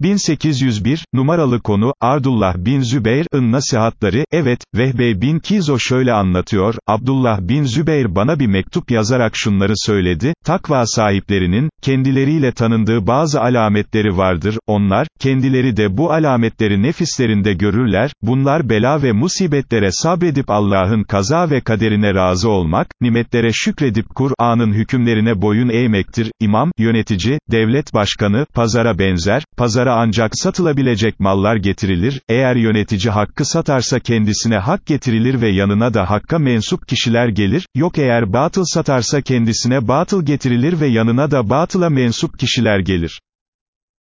1801, numaralı konu, Ardullah bin Zübeyr'ın nasihatları, evet, Vehbe bin Kizo şöyle anlatıyor, Abdullah bin Zübeyr bana bir mektup yazarak şunları söyledi, takva sahiplerinin, kendileriyle tanındığı bazı alametleri vardır, onlar, kendileri de bu alametleri nefislerinde görürler, bunlar bela ve musibetlere sabredip Allah'ın kaza ve kaderine razı olmak, nimetlere şükredip Kur'an'ın hükümlerine boyun eğmektir, imam, yönetici, devlet başkanı, pazara benzer, pazara ancak satılabilecek mallar getirilir, eğer yönetici hakkı satarsa kendisine hak getirilir ve yanına da hakka mensup kişiler gelir, yok eğer batıl satarsa kendisine batıl getirilir ve yanına da batıla mensup kişiler gelir.